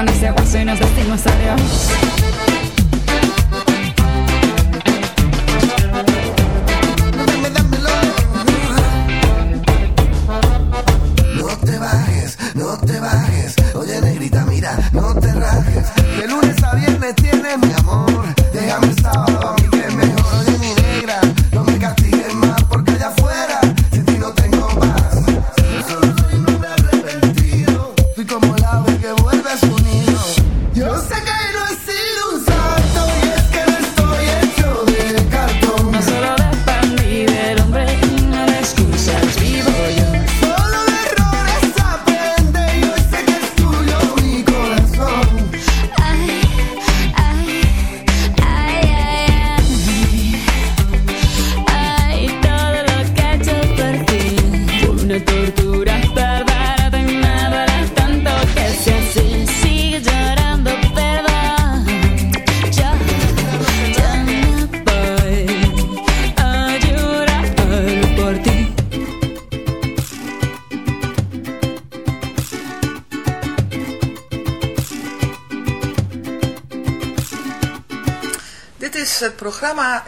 Con ese hueso y nos decimos adiós.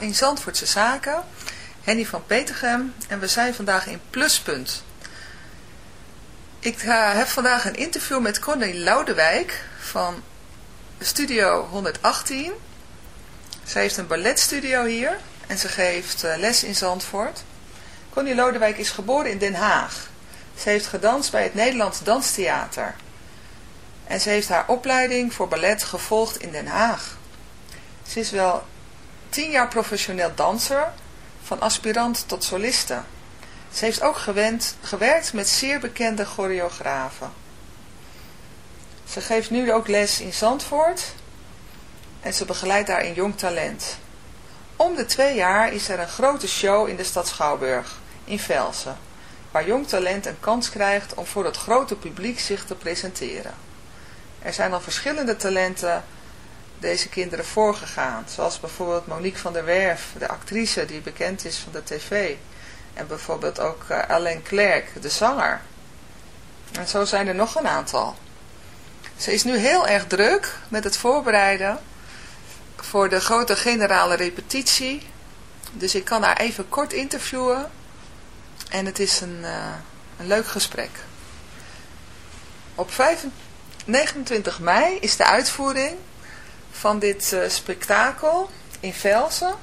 In Zandvoortse Zaken. Henny van Petergem en we zijn vandaag in Pluspunt. Ik eh, heb vandaag een interview met Connie Loudewijk van Studio 118. Zij heeft een balletstudio hier en ze geeft eh, les in Zandvoort. Connie Lodewijk is geboren in Den Haag. Ze heeft gedanst bij het Nederlands Danstheater. En ze heeft haar opleiding voor ballet gevolgd in Den Haag. Ze is wel tien jaar professioneel danser, van aspirant tot soliste. Ze heeft ook gewend, gewerkt met zeer bekende choreografen. Ze geeft nu ook les in Zandvoort en ze begeleidt daar een jong talent. Om de twee jaar is er een grote show in de stad Schouwburg, in Velsen, waar jong talent een kans krijgt om voor het grote publiek zich te presenteren. Er zijn al verschillende talenten deze kinderen voorgegaan, zoals bijvoorbeeld Monique van der Werf, de actrice die bekend is van de tv, en bijvoorbeeld ook uh, Alain Clerc, de zanger. En zo zijn er nog een aantal. Ze is nu heel erg druk met het voorbereiden voor de grote generale repetitie. Dus ik kan haar even kort interviewen. En het is een, uh, een leuk gesprek. Op 5, 29 mei is de uitvoering van dit uh, spektakel in Velsen.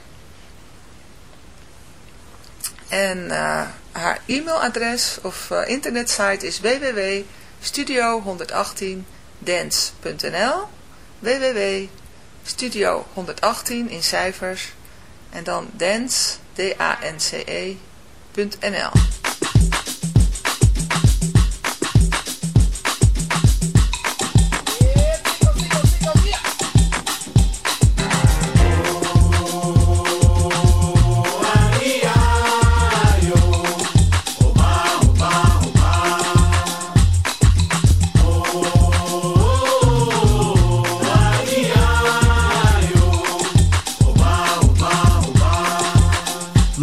En uh, haar e-mailadres of uh, internetsite is www.studio118dance.nl www.studio118 in cijfers. En dan dance, D-A-N-C-E.nl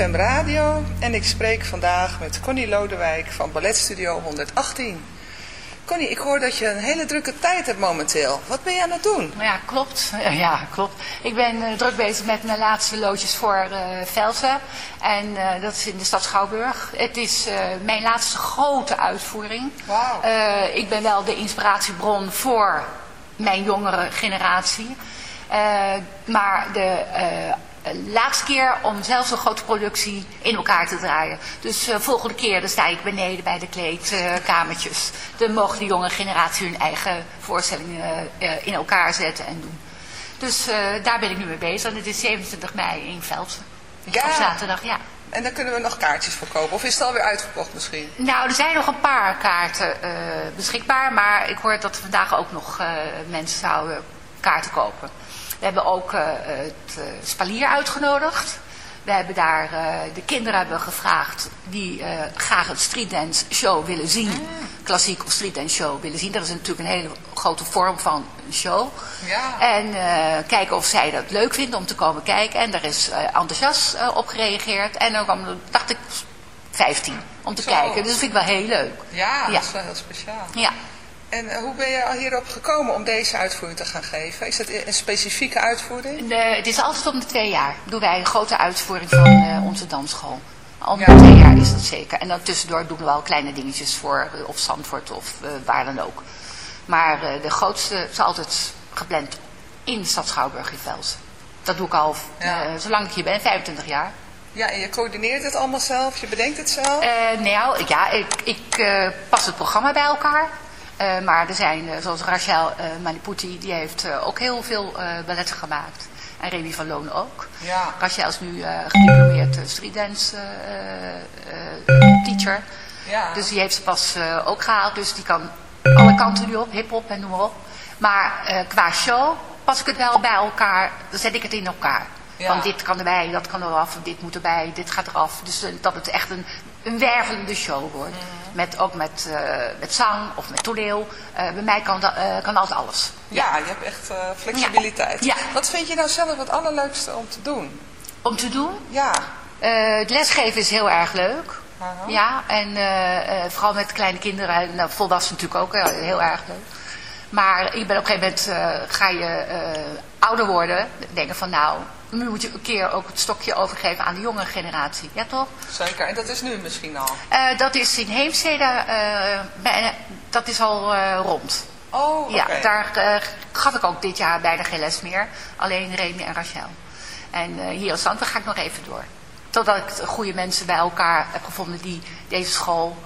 CFM Radio en ik spreek vandaag met Connie Lodewijk van Balletstudio 118. Connie, ik hoor dat je een hele drukke tijd hebt momenteel. Wat ben je aan het doen? Ja, klopt. Ja, klopt. Ik ben eh, druk bezig met mijn laatste loodjes voor eh Velsen. En eh, dat is in de stad Schouwburg. Het is mijn laatste grote uitvoering. Ik ben wel de inspiratiebron voor mijn jongere generatie. Maar de laatste keer om zelf zo'n grote productie in elkaar te draaien. Dus eh volgende keer dan sta ik beneden bij de kleedkamertjes. dan mogen de jonge generatie hun eigen voorstellingen eh, in elkaar zetten en doen. Dus eh, daar ben ik nu mee bezig. En het is 27 mei in Velsen. Ja. Op zaterdag, ja. En daar kunnen we nog kaartjes voor kopen. Of is het alweer uitverkocht misschien? Nou, er zijn nog een paar kaarten eh, beschikbaar, maar ik hoor dat er vandaag ook nog eh, mensen zouden kaarten kopen. We hebben ook eh, het eh, spalier uitgenodigd. We hebben daar, eh, de kinderen hebben gevraagd die graag een streetdance show willen zien. Klassiek of streetdance show willen zien. Dat is natuurlijk een hele grote vorm van een show. Ja. En kijken of zij dat leuk vinden om te komen kijken. En daar is enthousiast op gereageerd. En dan kwam dacht ik, 15 om te Zo. kijken. Dus dat vind ik wel heel leuk. Ja, Ja. dat is wel heel speciaal. Ja. En eh, hoe ben je al hierop gekomen om deze uitvoering te gaan geven? Is het een specifieke uitvoering? Eh, het is altijd om de twee jaar. Doen wij een grote uitvoering van eh, onze dansschool. Om de twee jaar is dat zeker. En dan tussendoor doen we wel kleine dingetjes voor eh, of Zandvoort of waar dan ook. Maar de grootste is altijd gepland in de stad Schouwburg in Velsen. Dat doe ik al zolang ik hier ben, 25 jaar. Ja, en je coördineert het allemaal zelf? Je bedenkt het zelf? Nou, ja, ik, ik pas het programma bij elkaar. Eh, maar er zijn, eh, zoals Rachel Maniputi, die heeft ook heel veel balletten gemaakt. En Remy van Loon ook. Ja. Rachel is nu gediplomeerd streetdance teacher. Ja. Dus die heeft ze pas ook gehaald. Dus die kan alle kanten nu op, hip-hop en noem maar op. Maar qua show pas ik het wel bij elkaar, dan zet ik het in elkaar. Ja. Van dit kan erbij, dat kan eraf, dit moet erbij, dit gaat eraf. Dus dat het echt een, een wervelende show wordt. Mhm. Met, ook met, eh, met zang of met toneel. Eh, bij mij kan, dat, eh, kan altijd alles. Ja, je hebt echt flexibiliteit. Ja. Wat vind je nou zelf het allerleukste om te doen? Om te doen? Ja. Het lesgeven is heel erg leuk. Ja, en vooral met kleine kinderen en nou, volwassenen natuurlijk ook heel erg leuk. Maar ik ben op een gegeven moment, eh, ga je eh, ouder worden, denken van nou, nu moet je een keer ook het stokje overgeven aan de jongere generatie. Ja toch? Zeker, en dat is nu misschien al. Eh, dat is in Heemstede, dat is al rond. Oh, Ja, oké. daar gaf ik ook dit jaar bijna geen les meer. Alleen Remy en Rachel. En hier in Zandvoort ga ik nog even door. Totdat ik goede mensen bij elkaar heb gevonden die deze school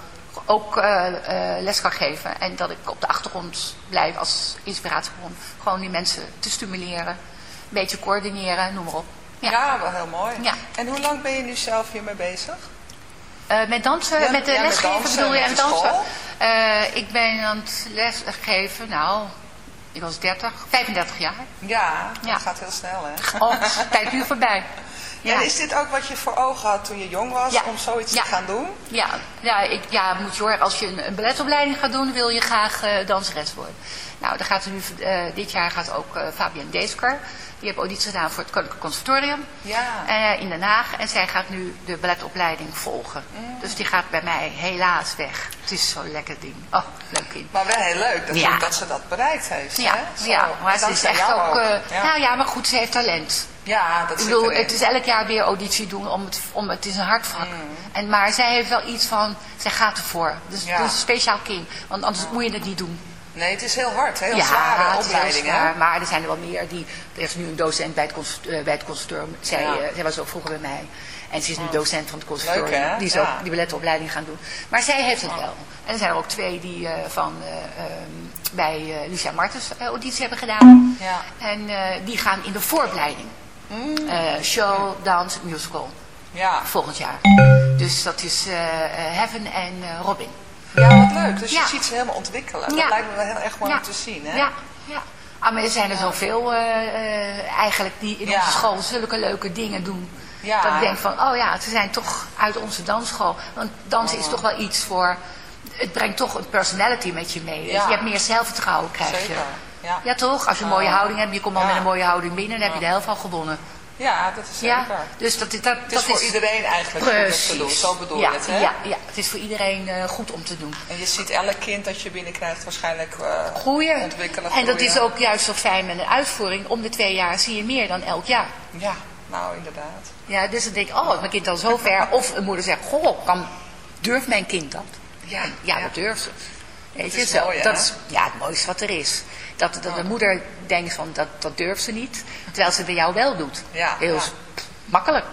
ook eh, eh, les kan geven. En dat ik op de achtergrond blijf als inspiratiebron. Gewoon die mensen te stimuleren. Een beetje coördineren, noem maar op. Ja, wel heel mooi. Ja. En hoe lang ben je nu zelf hiermee bezig? Eh, met dansen, Ja, met de ja, met lesgeven dansen, bedoel je? met En dansen? ik ben aan het lesgeven, nou, ik was 30, 35 jaar. Ja, Ja. dat gaat heel snel hè. Oh, tijd nu voorbij. Ja. En is dit ook wat je voor ogen had toen je jong was, Ja. om zoiets Ja. te gaan doen? Ja, ja, ik, ja moet je horen, als je een, een balletopleiding gaat doen, wil je graag eh, danseres worden. Nou, dan gaat er nu, eh, dit jaar gaat ook eh Fabian Deesker, die heeft auditie gedaan voor het Koninklijk Conservatorium Ja. eh, in Den Haag. En zij gaat nu de balletopleiding volgen. Mm. Dus die gaat bij mij helaas weg. Het is zo'n lekker ding. Oh, leuk kind. Maar wel heel leuk dat, Ja. dat ze dat bereikt heeft. Ja, hè? Ja maar ze is echt ook... ja. Nou ja, maar goed, ze heeft talent. Ja, dat Ik bedoel, het is elk jaar weer auditie doen, om het, om, het is een hardvak. En, maar zij heeft wel iets van, zij gaat ervoor. Dus Ja. is een speciaal kind, want anders moet je het niet doen. Nee, het is heel hard, heel ja, zware opleiding. zwaar, maar er zijn er wel meer. Die, er is nu een docent bij het, cons- eh, bij het conservatorium. Zij, Ja. eh, zij was ook vroeger bij mij. En ze is nu docent van het conservatorium. Leuk? Die is Ja. ook die balletopleiding gaan doen. Maar zij heeft het wel. En er zijn er ook twee die eh, van, eh, ehm, bij Lucia Martens auditie hebben gedaan. Ja. En die gaan in de vooropleiding. Eh, show, dance, musical. Ja. Volgend jaar. Dus dat is Heaven en Robin. Ja, wat leuk. Dus je ziet ze helemaal ontwikkelen. Dat lijkt me wel heel erg mooi om te zien. Hè? Ja, ja. Ah, maar er zijn er zoveel eh, eigenlijk die in onze school zulke leuke dingen doen. Dat ik denk van, oh ja, ze zijn toch uit onze dansschool. Want dansen is Oh. toch wel iets voor... Het brengt toch een personality met je mee. Dus je hebt meer zelfvertrouwen, krijg je. Zeker. Ja. Ja toch? Als je een mooie houding hebt, je komt al Ja. met een mooie houding binnen... dan heb je de helft al gewonnen. Ja, dat is zeker. Ja, dus dat, dat, dat Het is voor iedereen eigenlijk goed om te doen. Zo bedoel ja, je het, hè? Ja, ja, het is voor iedereen eh, goed om te doen. En je ziet elk kind dat je binnenkrijgt waarschijnlijk eh, Groeien. ontwikkelen. En dat groeien. is ook juist zo fijn met een uitvoering. Om de twee jaar zie je meer dan elk jaar. Ja, nou inderdaad. Ja, dus dan denk ik, oh, mijn kind al zo ver. Of een moeder zegt, goh, kan, durft mijn kind dat? Ja, Ja, dat durft ze. Weet je, zo, mooi, dat is ja, het mooiste wat er is. Dat, dat de moeder denkt van, dat, dat durft ze niet. Terwijl ze het bij jou wel doet. Ja, Heel ja. makkelijk.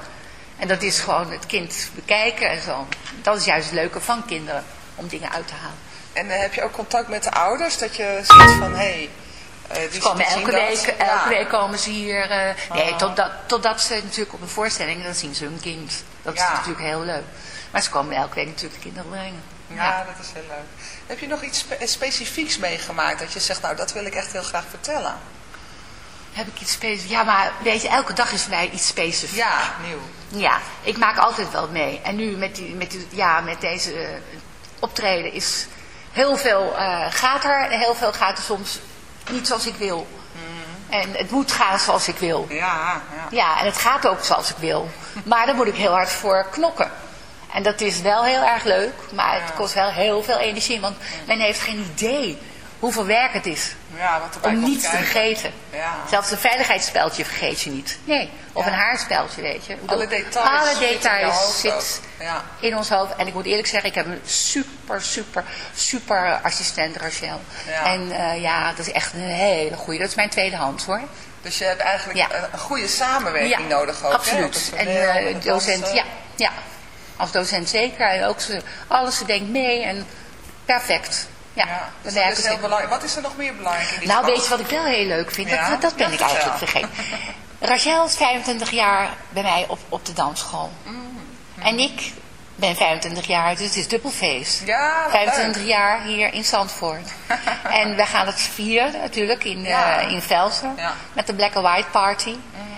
En dat is gewoon het kind bekijken en zo. Dat is juist het leuke van kinderen, om dingen uit te halen. En eh, heb je ook contact met de ouders? Dat je ziet van, hé, hey, Ze komen elke week, elke week komen ze hier. eh, nee, totdat, totdat ze natuurlijk op een voorstelling, dan zien ze hun kind. Dat is natuurlijk heel leuk. Maar ze komen elke week natuurlijk de kinderen brengen. Ja, dat is heel leuk. Heb je nog iets spe- specifieks meegemaakt dat je zegt, nou dat wil ik echt heel graag vertellen? Heb ik iets specifieks? Ja, maar weet je, elke dag is voor mij iets specifieks. Ja, nieuw. Ja, ik maak altijd wel mee. En nu met, die, met, die, ja, met deze eh, optreden is heel veel eh, gaat er. En heel veel gaat er soms niet zoals ik wil. En het moet gaan zoals ik wil. Ja, ja. Ja, en het gaat ook zoals ik wil. Maar daar moet ik heel hard voor knokken. En dat is wel heel erg leuk, maar het kost wel heel veel energie. Want men heeft geen idee hoeveel werk het is Ja, wat om niets te vergeten. Ja. Zelfs een veiligheidsspeltje vergeet je niet. Nee, of Ja. een haarspeltje, weet je. Alle details Alle zitten in je details zit in ons hoofd. En ik moet eerlijk zeggen, ik heb een super, super, super assistent, Rachel. En eh, ja, dat is echt een hele goede. Dat is mijn tweede hand, hoor. Dus je hebt eigenlijk een, goede samenwerking nodig ook. absoluut. En eh, docent, ja, ja. Als docent zeker. En ook ze, alles, ze denkt mee en perfect. Ja, dus dat is heel belangrijk. Wat is er nog meer belangrijk in die Nou, weet je wat ik wel heel leuk vind? Ja? Dat, dat ben ik eigenlijk vergeten. Rachel is 25 jaar bij mij op, op de dansschool. Mm. En ik ben 25 jaar, dus het is dubbelfeest. Ja, wat 25 leuk. jaar hier in Zandvoort. en we gaan het vieren natuurlijk in, Ja. eh, in Velsen. Ja. Met de Black and White Party.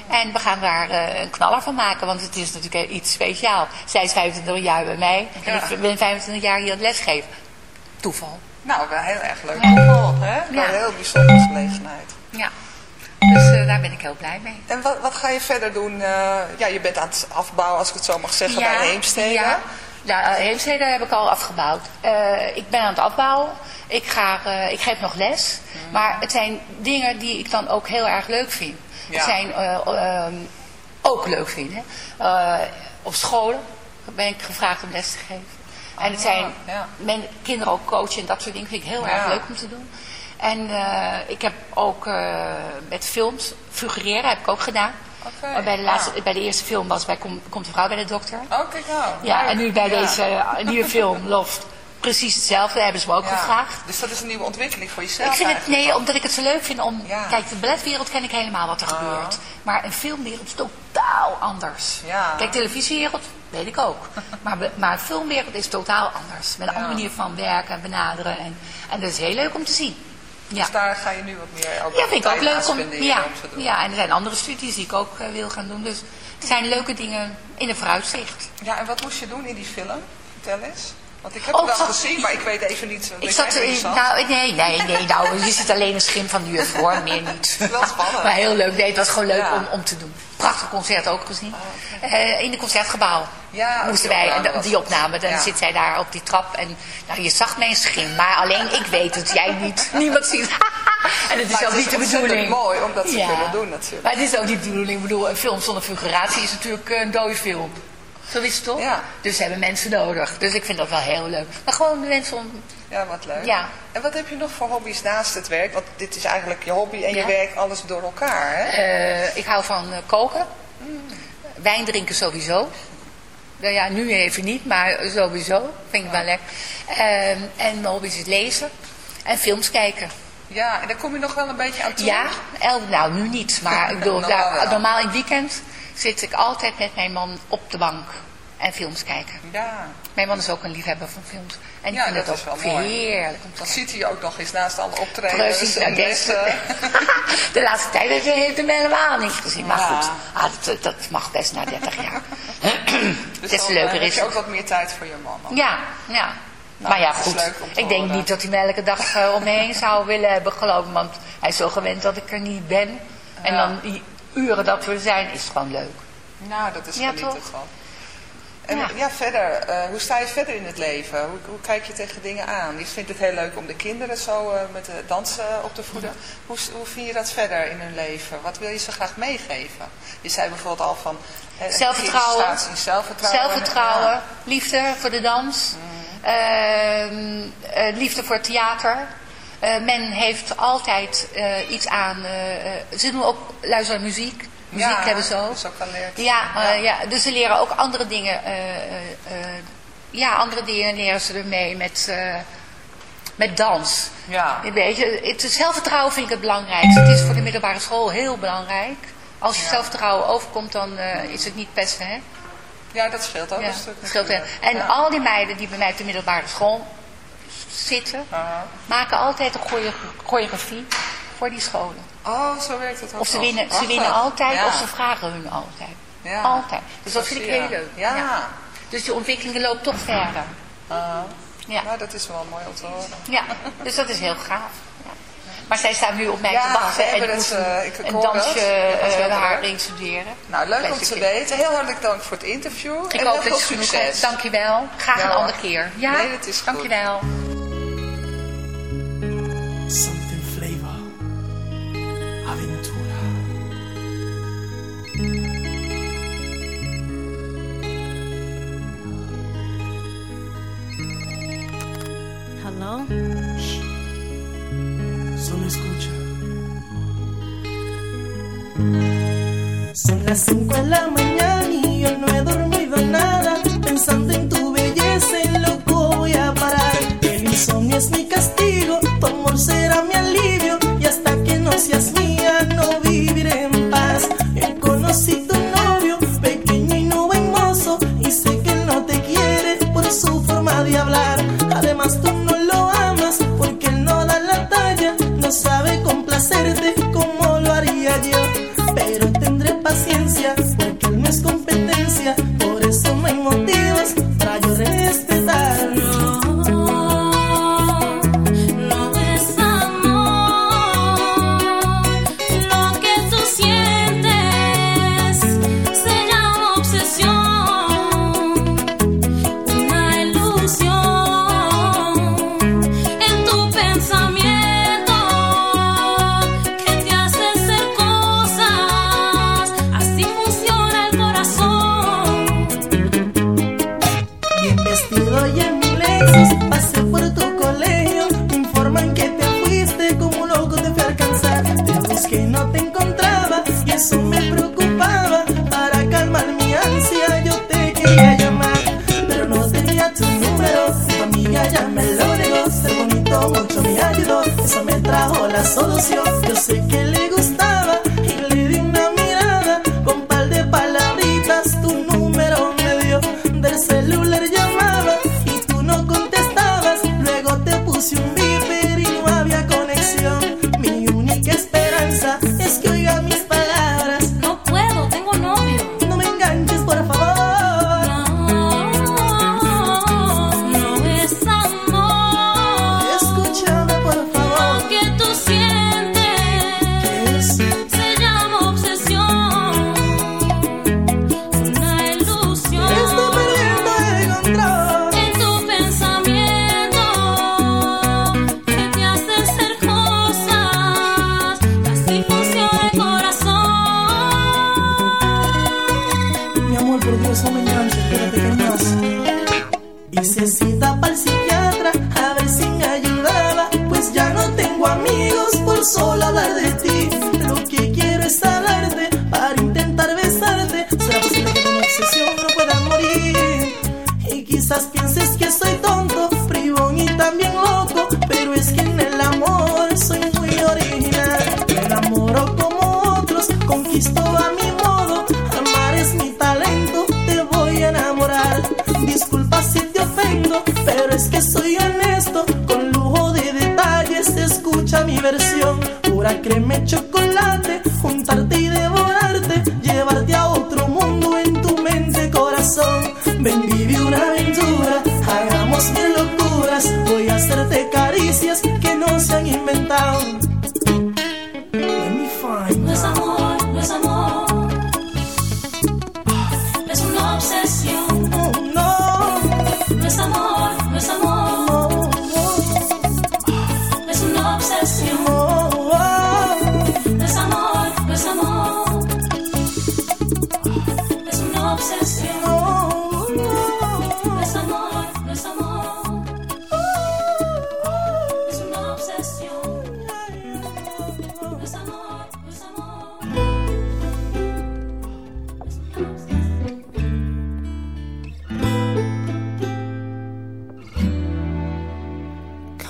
En we gaan daar eh, een knaller van maken, want het is natuurlijk iets speciaals. Zij is 25 jaar bij mij en ik ben 25 jaar hier aan het lesgeven. Toeval. Nou, wel heel erg leuk toeval, hè? Wel heel bijzondere gelegenheid. Ja. Dus eh, daar ben ik heel blij mee. En wat, wat ga je verder doen? Eh, ja, je bent aan het afbouwen, als ik het zo mag zeggen, bij Heemstede. Ja, Ja, Heemstede heb ik al afgebouwd. Eh, ik ben aan het afbouwen. Ik, ga, eh, ik geef nog les. Mhm. Maar het zijn dingen die ik dan ook heel erg leuk vind. Ja. Het zijn eh, ehm, ook leuk vinden. Eh, op scholen ben ik gevraagd om les te geven. En het zijn Ah, ja. men, kinderen ook coachen en dat soort dingen vind ik heel Ja. erg leuk om te doen. En eh, ik heb ook eh, met films, figureren heb ik ook gedaan. Oké, bij, de laatste, ah. bij de eerste film was bij Kom, Komt de vrouw bij de dokter. Oh, kijk nou. Ja, leuk. en nu bij Ja. deze eh, nieuwe film, Loft, precies hetzelfde. Hebben ze me ook Ja. gevraagd. Dus dat is een nieuwe ontwikkeling voor jezelf Ik vind het, nee, ook. omdat ik het zo leuk vind om... Ja. Kijk, de balletwereld ken ik helemaal wat er Ah. gebeurt. Maar een filmwereld is totaal anders. Ja. Kijk, televisiewereld weet ik ook. maar, maar een filmwereld is totaal anders. Met een andere manier van werken en benaderen. En, en dat is heel leuk om te zien. Ja. Dus daar ga je nu wat meer ook Ja, vind ik ook leuk om, ja, om te doen. ja, en er zijn andere studies die ik ook eh, wil gaan doen. Dus er zijn leuke dingen in de vooruitzicht. Ja, en wat moest je doen in die film? Vertel eens. Want ik heb Oh, het wel ik zat- gezien, maar ik weet even niet Ik zat, erin nou, nee, nee, nee, nou, je ziet alleen een schim van de juf hoor, meer niet. Wel spannend. Maar heel leuk, nee, het was gewoon leuk Ja. Oh, om, om te doen. Prachtig concert ook gezien. Eh, in de concertgebouw Ja, moesten die wij, opname die opname, dan Ja. zit zij daar op die trap en nou, je zag mijn schim, maar alleen ik weet het, jij niet, niemand ziet En het is Maar ook het is niet de bedoeling. mooi om dat te kunnen doen natuurlijk. Maar het is ook niet de bedoeling, ik bedoel, een film zonder figuratie is natuurlijk een dode film. Zo is het toch? Ja. Dus ze hebben mensen nodig. Dus ik vind dat wel heel leuk. Maar gewoon de mensen om... Ja, wat leuk. Ja. En wat heb je nog voor hobby's naast het werk? Want dit is eigenlijk je hobby en je werk, alles door elkaar, hè? Eh, ik hou van eh, koken. Wijn drinken sowieso. Nou ja, nu even niet, maar sowieso. Vind ik wel lekker. Ehm, en mijn hobby is het lezen. En films kijken. Ja, en daar kom je nog wel een beetje aan toe. Ja, el, nou nu niet. Maar ik bedoel, Normaal normaal in het weekend zit ik altijd met mijn man op de bank. En films kijken. Ja, Mijn man is ook een liefhebber van films. En ik Ja, vind dat het ook heerlijk dat ziet hij ook nog eens naast alle optredens Precies, nou, lessen. de laatste tijd heeft hij hem helemaal niet gezien. Maar Ja. goed, ah, dat, dat mag best na 30 jaar. Dus Des dan, eh, leuker heb is je ook wat meer tijd voor je man. Ja, ja. Nou, maar ja, goed. Ik denk horen. niet dat hij me elke dag eh, om me heen zou willen hebben, geloof ik. Want hij is zo gewend dat ik er niet ben. En Ja. dan die uren dat we zijn, is gewoon leuk. Nou, dat is Ja, genieten toch? van. En ja, Ja. verder, eh, hoe sta je verder in het leven? Hoe, hoe kijk je tegen dingen aan? Je vindt het heel leuk om de kinderen zo eh, met de dansen op te voeden. Hoe, hoe vind je dat verder in hun leven? Wat wil je ze graag meegeven? Je zei bijvoorbeeld al van... eh, Zelfvertrouwen. zelfvertrouwen. Zelfvertrouwen, Ja. liefde voor de dans, Mm. ehm, eh, liefde voor theater. Eh, men heeft altijd eh, iets aan. eh, ze doen ook luisteren naar muziek. Muziek Ja, hebben ze ook. dat is ook geleerd. Ja, Ja. ja, dus ze leren ook andere dingen. ja, andere dingen leren ze ermee met, met dans. Ja. Weet je, het zelfvertrouwen vind ik het belangrijkste. Het is voor de middelbare school heel belangrijk. Als je Ja. zelfvertrouwen overkomt, dan is het niet pesten, hè? ja, dat scheelt ook Ja, een stuk scheelt. En Ja. al die meiden die bij mij op de middelbare school zitten, maken altijd een goede choreografie voor die scholen. Oh, zo werkt het ook Of ze winnen, ze winnen altijd, Ja. of ze vragen hun altijd. Ja. Altijd. Dus dat vind ik heel leuk. Ja. Dus die ontwikkeling loopt toch verder. Ja. Nou, dat is wel mooi om te horen. Ja, dus dat is heel gaaf. Maar zij staan nu op mij Ja, te wachten en het, eh, ik- een dansje eh, haar leuk. instuderen. Nou, leuk om te weten. Heel hartelijk dank voor het interview. Ik en hoop dat veel je succes. hebt. Dankjewel. Graag Ja, een andere keer. Ja? Nee, dat is goed. Dankjewel. Something flavor. Aventura. Hello? Escucha. Son las 5 de la mañana y yo no he dormido nada. Pensando en tu belleza, loco voy a parar. El insomnio es mi castigo,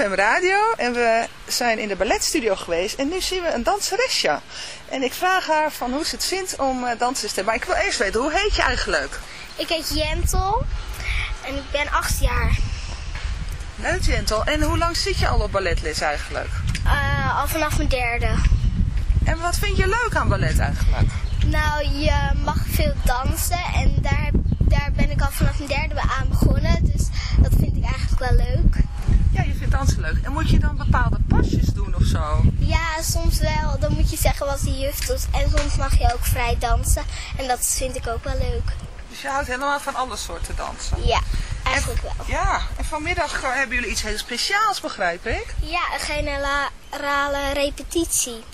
CFM Radio en we zijn in de balletstudio geweest en nu zien we een danseresje. En ik vraag haar van hoe ze het vindt om eh, dansen te Maar ik wil eerst weten, hoe heet je eigenlijk? Ik heet Jentel en ik ben acht jaar. Leuk Jentel. En hoe lang zit je al op balletles eigenlijk? Eh, al vanaf mijn derde. En wat vind je leuk aan ballet eigenlijk? Nou, je mag veel dansen en daar, daar ben ik al vanaf mijn derde aan begonnen. Dus dat vind ik eigenlijk wel leuk. Ja, je vindt dansen leuk. En moet je dan bepaalde pasjes doen of zo? Ja, soms wel. Dan moet je zeggen wat de juf doet. En soms mag je ook vrij dansen. En dat vind ik ook wel leuk. Dus je houdt helemaal van alle soorten dansen? Ja, eigenlijk wel. Ja, en vanmiddag eh, hebben jullie iets heel speciaals, begrijp ik? Ja, een generale repetitie.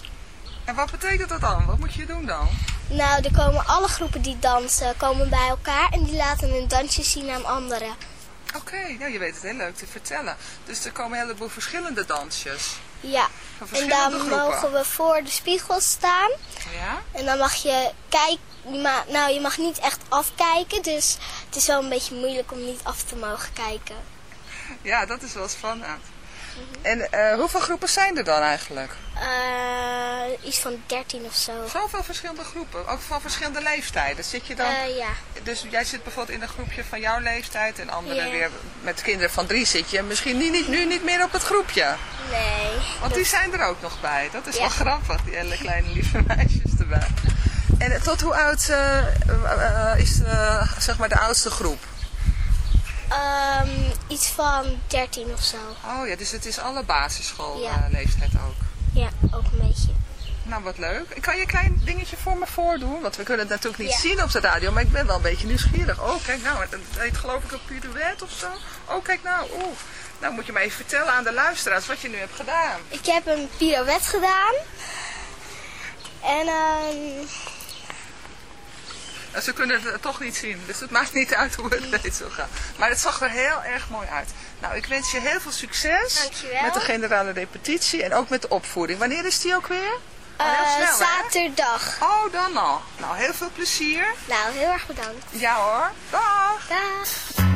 En wat betekent dat dan? Wat moet je doen dan? Nou, er komen alle groepen die dansen komen bij elkaar en die laten hun dansje zien aan anderen. Oké, nou je weet het heel leuk te vertellen. Dus er komen een heleboel verschillende dansjes. Ja, Van en dan groepen. mogen we voor de spiegel staan. Ja? En dan mag je kijken, nou je mag niet echt afkijken, dus het is wel een beetje moeilijk om niet af te mogen kijken. Ja, dat is wel spannend. En eh, hoeveel groepen zijn er dan eigenlijk? Eh, iets van 13 of zo. Zoveel verschillende groepen, ook van verschillende leeftijden. Zit je dan, Eh, ja. dus jij zit bijvoorbeeld in een groepje van jouw leeftijd en anderen weer met kinderen van drie zit je. Misschien nu niet, nu niet meer op het groepje. Nee. Want die zijn er ook nog bij. Dat is Ja. wel grappig, die hele kleine lieve meisjes erbij. En tot hoe oud is zeg maar de oudste groep? Ehm, iets van 13 of zo. Oh ja, dus het is alle Ja. basisschoolleeftijd ook. Ja, ook een beetje. Nou, wat leuk. Kan je een klein dingetje voor me voordoen? Want we kunnen het natuurlijk niet Ja. zien op de radio, maar ik ben wel een beetje nieuwsgierig. Oh, kijk nou, het heet geloof ik een pirouette of zo. Oh, kijk nou, oeh. Nou moet je me even vertellen aan de luisteraars wat je nu hebt gedaan. Ik heb een pirouette gedaan. En ehm Ze kunnen het toch niet zien, dus het maakt niet uit hoe het deed zo gaan. Maar het zag er heel erg mooi uit. Nou, ik wens je heel veel succes Dankjewel. met de generale repetitie en ook met de opvoering. Wanneer is die ook weer? Oh, eh, snel, hè? zaterdag. Oh, dan al. Nou, heel veel plezier. Nou, heel erg bedankt. Ja hoor. Dag. Dag.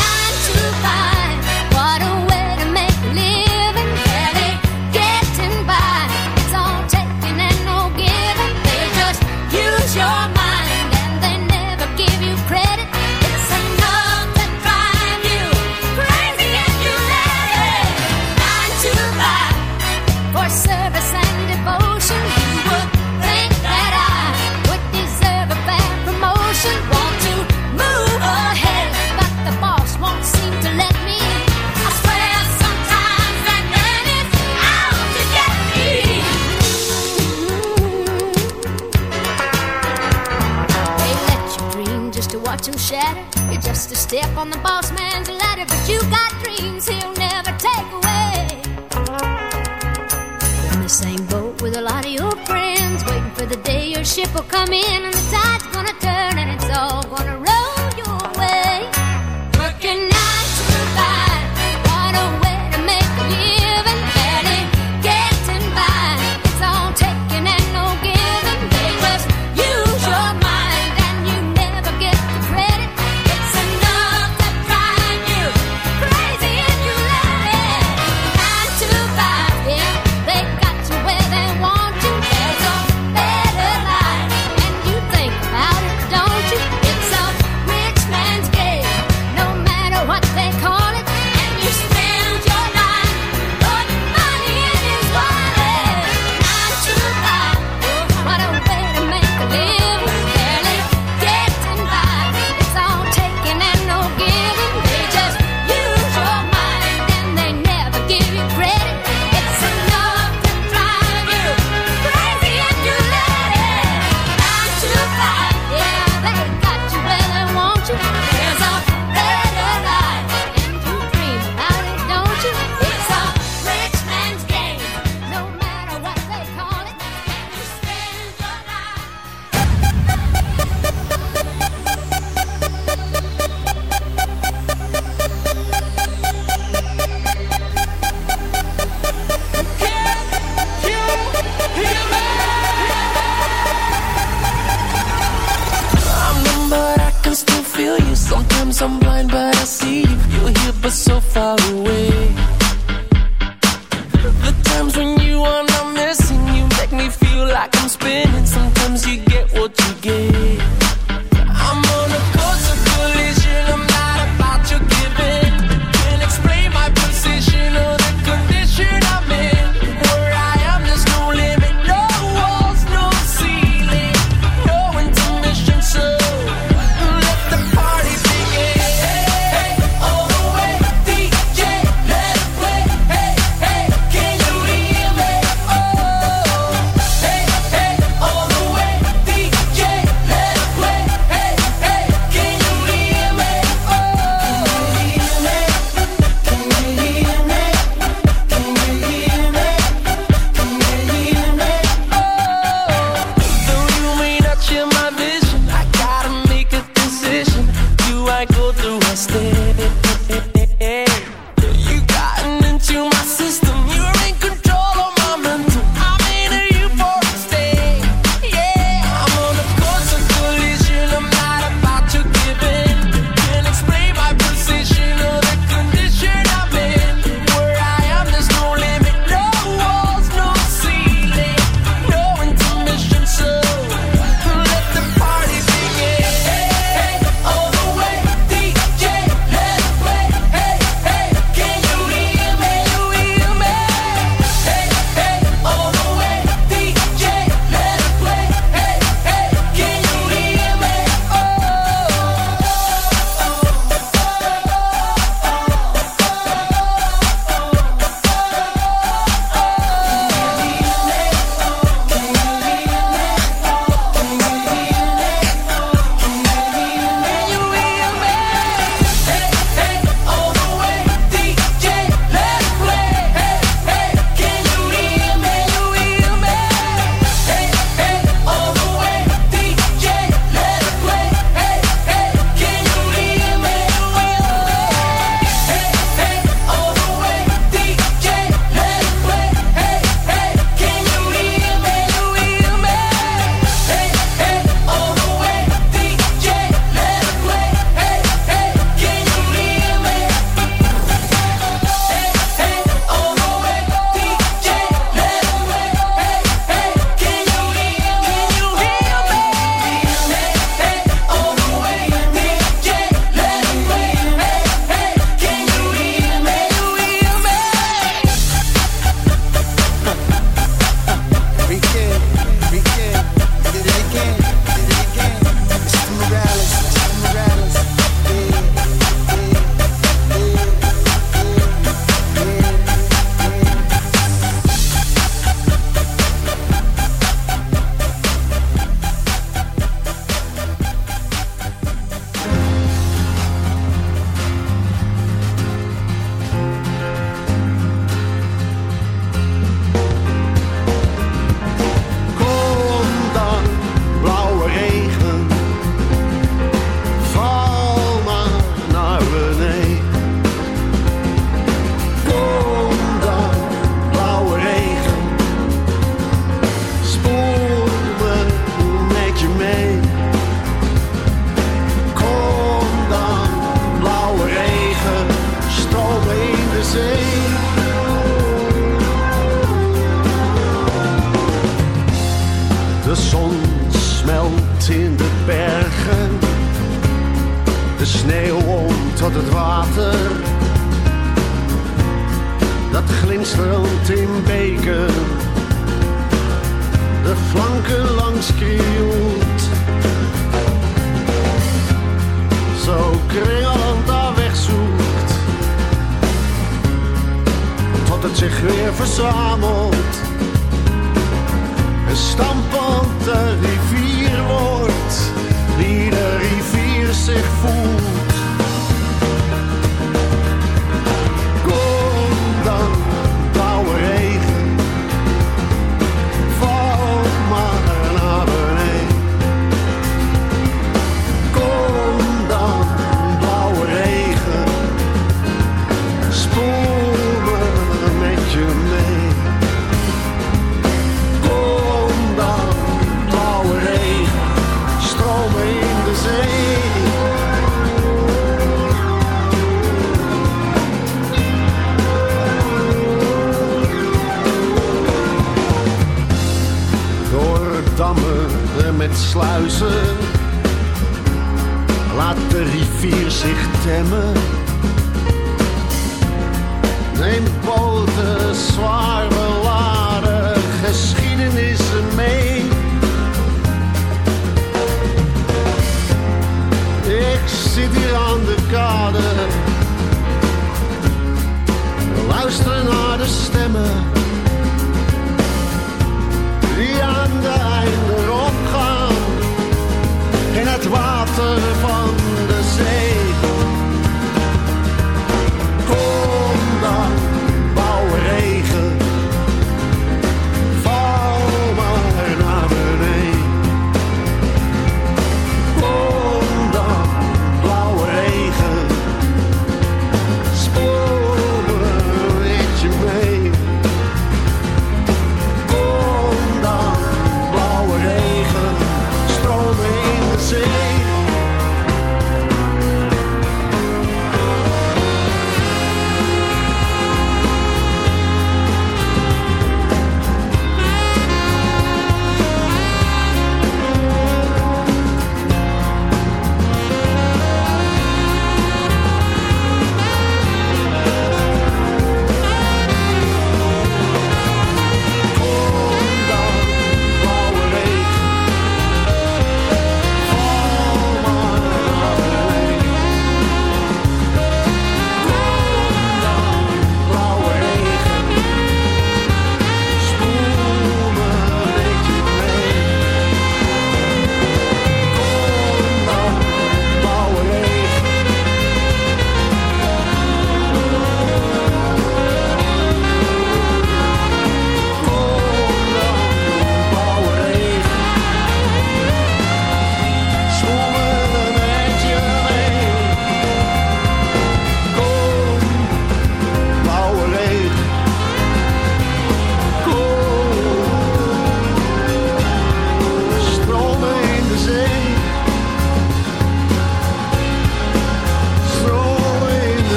I'm blind, but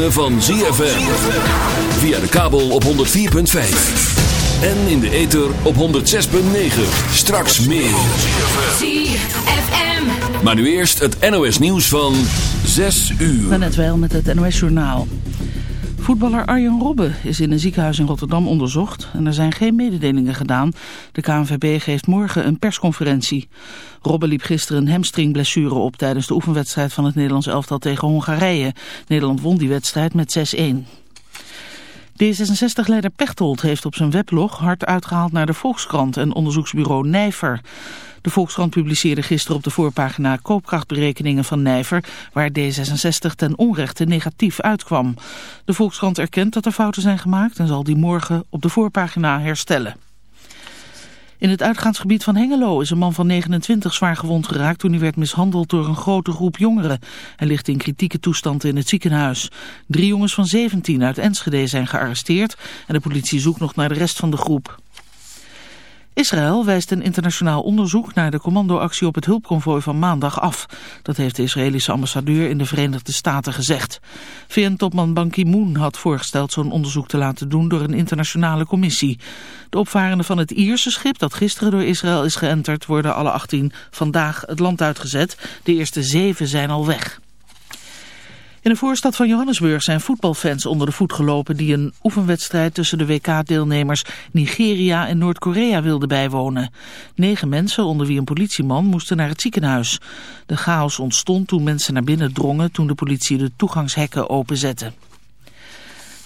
ritme van ZFM. Via de kabel op 104.5. En in de ether op 106.9. Straks meer. ZFM. Maar nu eerst het NOS nieuws van 6 uur. Net wel met het NOS-journaal. Voetballer Arjen Robben is in een ziekenhuis in Rotterdam onderzocht en er zijn geen mededelingen gedaan. De KNVB geeft morgen een persconferentie. Robben liep gisteren een hamstringblessure op tijdens de oefenwedstrijd van het Nederlands elftal tegen Hongarije. Nederland won die wedstrijd met 6-1. D66-leider Pechtold heeft op zijn weblog hard uitgehaald naar de Volkskrant en onderzoeksbureau Nijver. De Volkskrant publiceerde gisteren op de voorpagina koopkrachtberekeningen van Nijver, waar D66 ten onrechte negatief uitkwam. De Volkskrant erkent dat er fouten zijn gemaakt en zal die morgen op de voorpagina herstellen. In het uitgaansgebied van Hengelo is een man van 29 zwaar gewond geraakt toen hij werd mishandeld door een grote groep jongeren. Hij ligt in kritieke toestand in het ziekenhuis. Drie jongens van 17 uit Enschede zijn gearresteerd en de politie zoekt nog naar de rest van de groep. Israël wijst een internationaal onderzoek naar de commandoactie op het hulpconvooi van maandag af. Dat heeft de Israëlische ambassadeur in de Verenigde Staten gezegd. VN-topman Ban Ki-moon had voorgesteld zo'n onderzoek te laten doen door een internationale commissie. De opvarenden van het Ierse schip dat gisteren door Israël is geënterd worden alle 18 vandaag het land uitgezet. De eerste zeven zijn al weg. In de voorstad van Johannesburg zijn voetbalfans onder de voet gelopen die een oefenwedstrijd tussen de WK-deelnemers Nigeria en Noord-Korea wilden bijwonen. Negen mensen, onder wie een politieman, moesten naar het ziekenhuis. De chaos ontstond toen mensen naar binnen drongen toen de politie de toegangshekken openzette.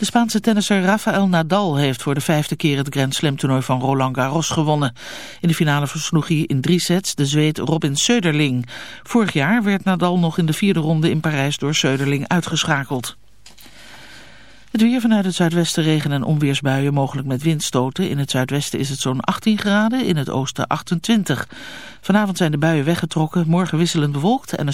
De Spaanse tennisser Rafael Nadal heeft voor de vijfde keer het Grand Slam toernooi van Roland Garros gewonnen. In de finale versloeg hij in drie sets de Zweed Robin Söderling. Vorig jaar werd Nadal nog in de vierde ronde in Parijs door Söderling uitgeschakeld. Het weer vanuit het zuidwesten regen- en onweersbuien, mogelijk met windstoten. In het zuidwesten is het zo'n 18 graden, in het oosten 28. Vanavond zijn de buien weggetrokken, morgen wisselend bewolkt en een